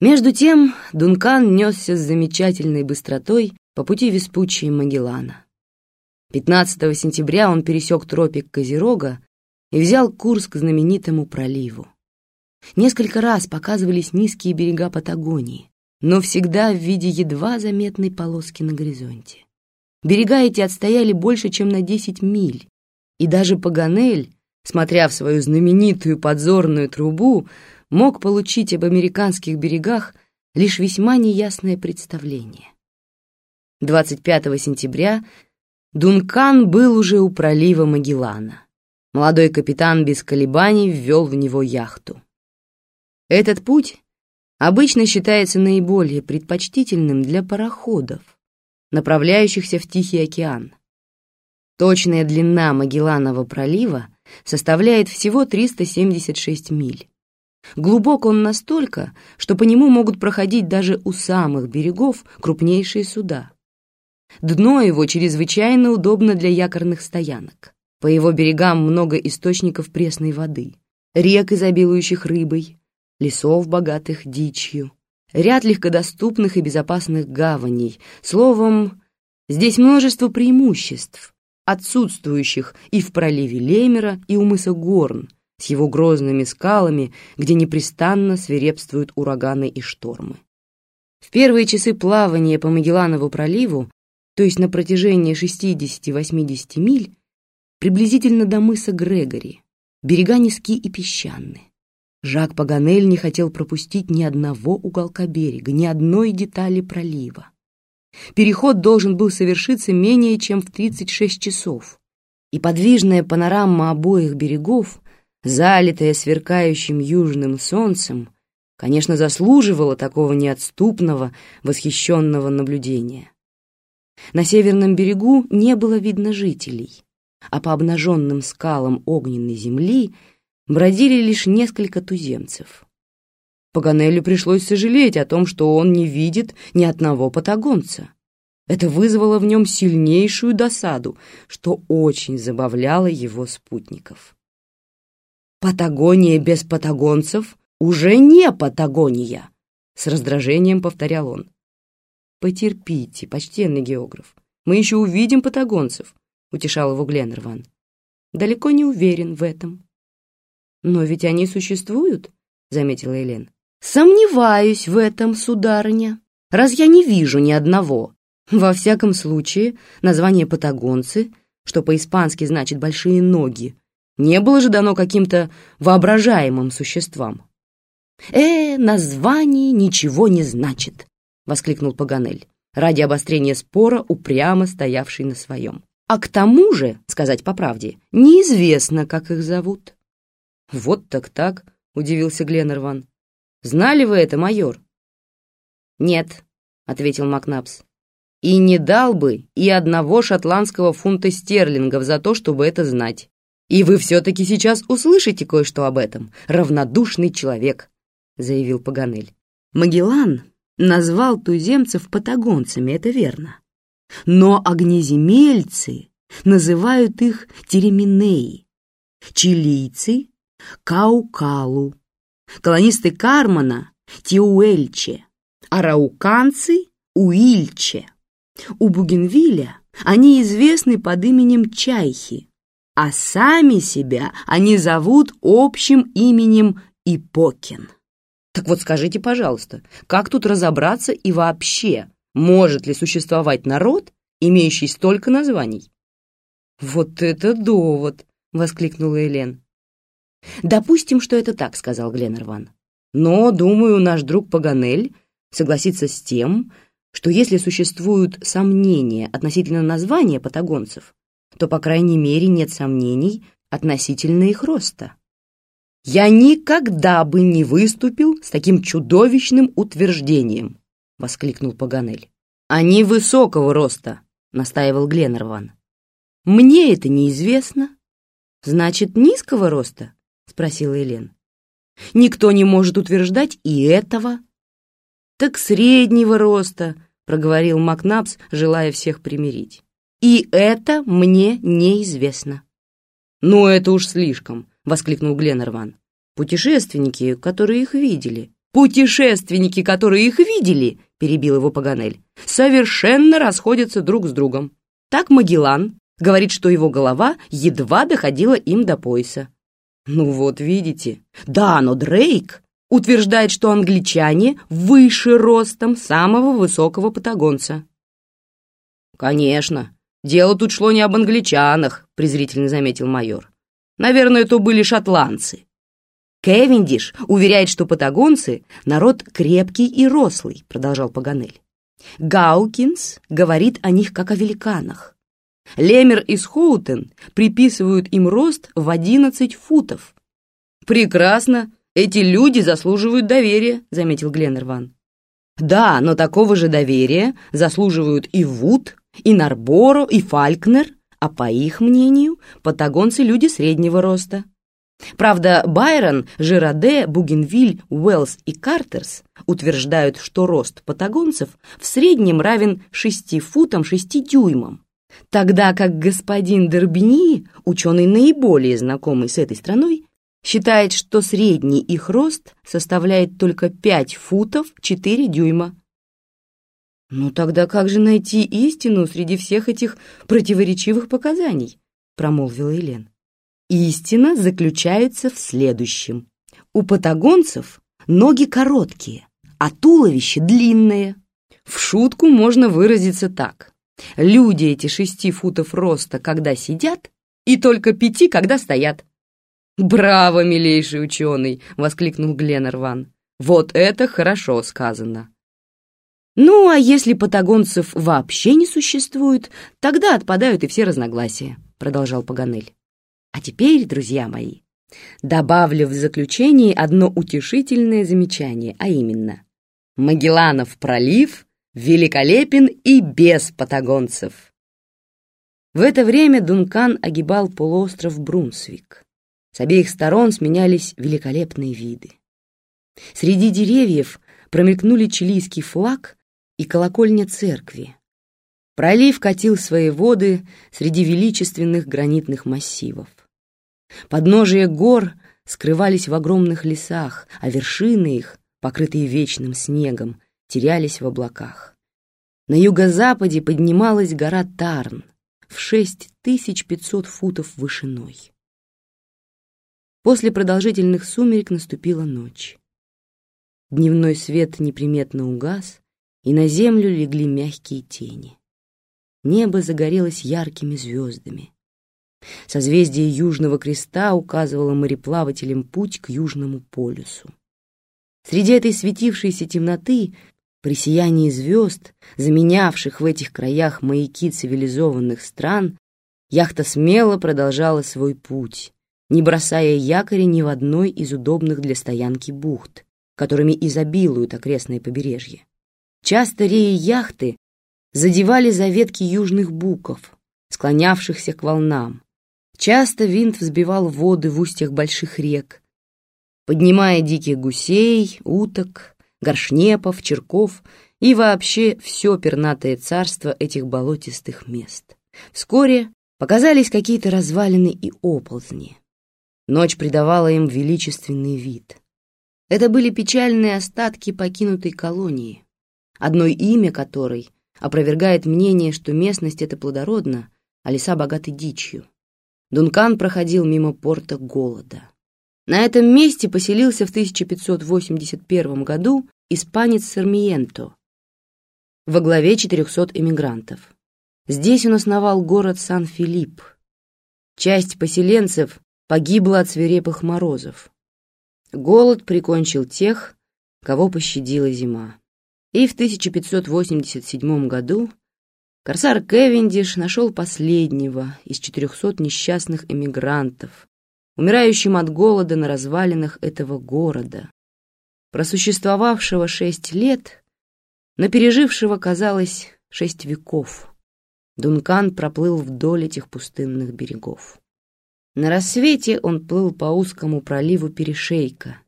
Между тем Дункан несся с замечательной быстротой по пути Веспуччи Магеллана. 15 сентября он пересек тропик Козерога и взял курс к знаменитому проливу. Несколько раз показывались низкие берега Патагонии, но всегда в виде едва заметной полоски на горизонте. Берега эти отстояли больше, чем на 10 миль, и даже Паганель, смотря в свою знаменитую подзорную трубу, мог получить об американских берегах лишь весьма неясное представление. 25 сентября Дункан был уже у пролива Магеллана. Молодой капитан без колебаний ввел в него яхту. Этот путь обычно считается наиболее предпочтительным для пароходов, направляющихся в Тихий океан. Точная длина Магелланова пролива составляет всего 376 миль. Глубок он настолько, что по нему могут проходить даже у самых берегов крупнейшие суда. Дно его чрезвычайно удобно для якорных стоянок. По его берегам много источников пресной воды, рек, изобилующих рыбой, лесов, богатых дичью, ряд легкодоступных и безопасных гаваней. Словом, здесь множество преимуществ, отсутствующих и в проливе Лемера, и у мыса Горн, с его грозными скалами, где непрестанно свирепствуют ураганы и штормы. В первые часы плавания по Магелланову проливу то есть на протяжении 60-80 миль, приблизительно до мыса Грегори, берега низки и песчаные. Жак Паганель не хотел пропустить ни одного уголка берега, ни одной детали пролива. Переход должен был совершиться менее чем в 36 часов, и подвижная панорама обоих берегов, залитая сверкающим южным солнцем, конечно, заслуживала такого неотступного, восхищенного наблюдения. На северном берегу не было видно жителей, а по обнаженным скалам огненной земли бродили лишь несколько туземцев. Паганелю пришлось сожалеть о том, что он не видит ни одного патагонца. Это вызвало в нем сильнейшую досаду, что очень забавляло его спутников. «Патагония без патагонцев уже не Патагония!» — с раздражением повторял он. «Потерпите, почтенный географ. Мы еще увидим патагонцев», — утешал его Гленнерван. «Далеко не уверен в этом». «Но ведь они существуют», — заметила Елен. «Сомневаюсь в этом, сударыня, раз я не вижу ни одного. Во всяком случае, название «патагонцы», что по-испански значит «большие ноги», не было же дано каким-то воображаемым существам. «Э, название ничего не значит», воскликнул Паганель, ради обострения спора, упрямо стоявший на своем. А к тому же, сказать по правде, неизвестно, как их зовут. Вот так так, удивился Гленнерван. Знали вы это, майор? Нет, ответил Макнапс. И не дал бы и одного шотландского фунта стерлингов за то, чтобы это знать. И вы все-таки сейчас услышите кое-что об этом, равнодушный человек, заявил Паганель. Магеллан назвал туземцев патагонцами, это верно. Но огнеземельцы называют их тереминеи, чилийцы — каукалу, колонисты Кармана — тиуэльче, арауканцы — уильче. У Бугенвилля они известны под именем Чайхи, а сами себя они зовут общим именем Ипокин. Так вот скажите, пожалуйста, как тут разобраться и вообще, может ли существовать народ, имеющий столько названий? Вот это довод, воскликнула Елен. Допустим, что это так, сказал Гленнерван. Но, думаю, наш друг Паганель согласится с тем, что если существуют сомнения относительно названия патагонцев, то, по крайней мере, нет сомнений относительно их роста. «Я никогда бы не выступил с таким чудовищным утверждением!» — воскликнул Паганель. «Они высокого роста!» — настаивал Гленнерван. «Мне это неизвестно». «Значит, низкого роста?» — спросила Елен. «Никто не может утверждать и этого». «Так среднего роста», — проговорил Макнапс, желая всех примирить. «И это мне неизвестно». «Ну, это уж слишком», — воскликнул Гленнерван. «Путешественники, которые их видели, Путешественники, которые их видели, перебил его Паганель, совершенно расходятся друг с другом. Так Магеллан говорит, что его голова едва доходила им до пояса. Ну вот, видите. Да, но Дрейк утверждает, что англичане выше ростом самого высокого патагонца. Конечно, дело тут шло не об англичанах, презрительно заметил майор. Наверное, это были шотландцы. Кевиндиш уверяет, что патагонцы — народ крепкий и рослый, продолжал Паганель. Гаукинс говорит о них как о великанах. Лемер и Схоутен приписывают им рост в 11 футов. «Прекрасно, эти люди заслуживают доверия», — заметил Гленарван. «Да, но такого же доверия заслуживают и Вуд, и Нарборо, и Фалькнер, а по их мнению, патагонцы — люди среднего роста. Правда, Байрон, Жираде, Бугенвиль, Уэллс и Картерет утверждают, что рост патагонцев в среднем равен 6 футам 6 дюймам, тогда как господин Дербини, ученый наиболее знакомый с этой страной, считает, что средний их рост составляет только 5 футов 4 дюйма. «Ну тогда как же найти истину среди всех этих противоречивых показаний?» — промолвила Елен. Истина заключается в следующем. У патагонцев ноги короткие, а туловище длинное. В шутку можно выразиться так. Люди эти шести футов роста, когда сидят, и только пяти, когда стоят. «Браво, милейший ученый!» — воскликнул Гленнерван. «Вот это хорошо сказано!» «Ну, а если патагонцев вообще не существует, тогда отпадают и все разногласия», — продолжал Паганель. А теперь, друзья мои, добавлю в заключение одно утешительное замечание, а именно Магелланов пролив великолепен и без патагонцев. В это время Дункан огибал полуостров Брунсвик. С обеих сторон сменялись великолепные виды. Среди деревьев промелькнули чилийский флаг и колокольня церкви. Пролив катил свои воды среди величественных гранитных массивов. Подножия гор скрывались в огромных лесах, а вершины их, покрытые вечным снегом, терялись в облаках. На юго-западе поднималась гора Тарн в 6500 футов вышиной. После продолжительных сумерек наступила ночь. Дневной свет неприметно угас, и на землю легли мягкие тени. Небо загорелось яркими звездами. Созвездие Южного Креста указывало мореплавателям путь к Южному полюсу. Среди этой светившейся темноты, при сиянии звезд, заменявших в этих краях маяки цивилизованных стран, яхта смело продолжала свой путь, не бросая якоря ни в одной из удобных для стоянки бухт, которыми изобилуют окрестные побережья. Часто реи яхты задевали за ветки южных буков, склонявшихся к волнам, Часто винт взбивал воды в устьях больших рек, поднимая диких гусей, уток, горшнепов, черков и вообще все пернатое царство этих болотистых мест. Вскоре показались какие-то развалины и оползни. Ночь придавала им величественный вид. Это были печальные остатки покинутой колонии, одно имя которой опровергает мнение, что местность эта плодородна, а леса богаты дичью. Дункан проходил мимо порта Голода. На этом месте поселился в 1581 году испанец Сармиенто во главе 400 эмигрантов. Здесь он основал город Сан-Филипп. Часть поселенцев погибла от свирепых морозов. Голод прикончил тех, кого пощадила зима. И в 1587 году Корсар Кевиндиш нашел последнего из четырехсот несчастных эмигрантов, умирающим от голода на развалинах этого города, просуществовавшего шесть лет, но пережившего, казалось, шесть веков. Дункан проплыл вдоль этих пустынных берегов. На рассвете он плыл по узкому проливу перешейка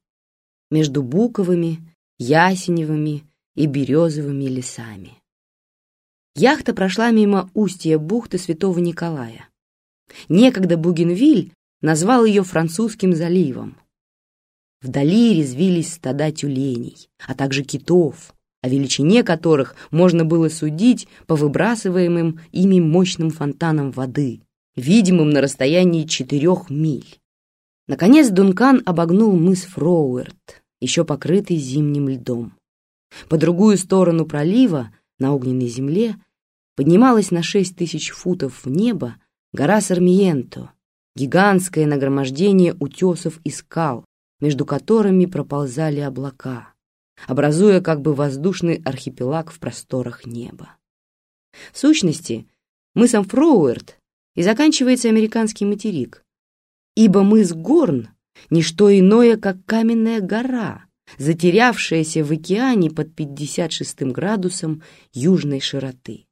между буковыми, ясеневыми и березовыми лесами. Яхта прошла мимо устья бухты Святого Николая. Некогда Бугенвиль назвал ее французским заливом. Вдали резвились стада тюленей, а также китов, о величине которых можно было судить по выбрасываемым ими мощным фонтанам воды, видимым на расстоянии четырех миль. Наконец Дункан обогнул мыс Фроуэрт, еще покрытый зимним льдом. По другую сторону пролива, на огненной земле, поднималась на шесть тысяч футов в небо гора Сармиенто, гигантское нагромождение утесов и скал, между которыми проползали облака, образуя как бы воздушный архипелаг в просторах неба. В сущности, мысом Фроуэрт и заканчивается американский материк, ибо мыс Горн — ничто иное, как каменная гора, затерявшаяся в океане под 56 градусом южной широты.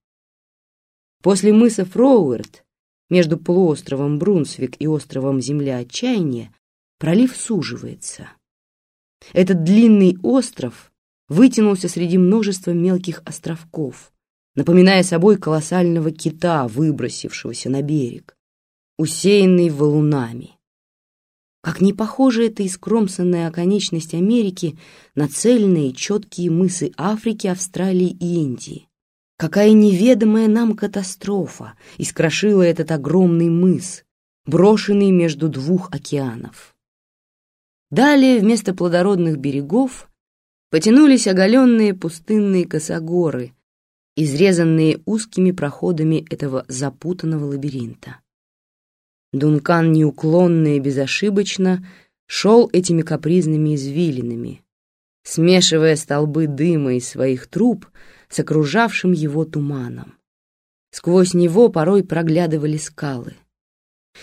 После мыса Фроуэрт между полуостровом Брунсвик и островом Земля Отчаяния пролив суживается. Этот длинный остров вытянулся среди множества мелких островков, напоминая собой колоссального кита, выбросившегося на берег, усеянный валунами. Как не похожа эта искромсанная оконечность Америки на цельные четкие мысы Африки, Австралии и Индии. Какая неведомая нам катастрофа искрошила этот огромный мыс, брошенный между двух океанов. Далее вместо плодородных берегов потянулись оголенные пустынные косогоры, изрезанные узкими проходами этого запутанного лабиринта. Дункан неуклонно и безошибочно шел этими капризными извилинами, смешивая столбы дыма из своих труб с окружавшим его туманом. Сквозь него порой проглядывали скалы —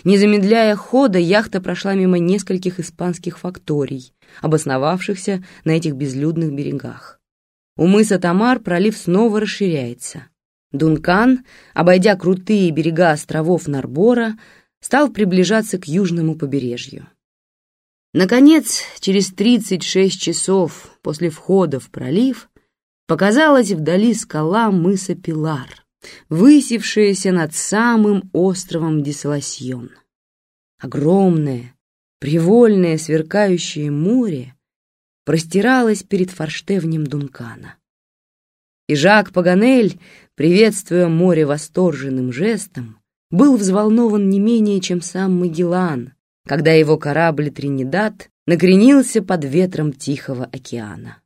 не замедляя хода, яхта прошла мимо нескольких испанских факторий, обосновавшихся на этих безлюдных берегах. У мыса Тамар пролив снова расширяется. Дункан, обойдя крутые берега островов Нарбора, стал приближаться к южному побережью. Наконец, через 36 часов после входа в пролив, показалась вдали скала мыса Пилар — высевшееся над самым островом Десаласьон. Огромное, привольное, сверкающее море простиралось перед форштевнем Дункана. И Жак Паганель, приветствуя море восторженным жестом, был взволнован не менее, чем сам Магеллан, когда его корабль «Тринидад» накренился под ветром Тихого океана.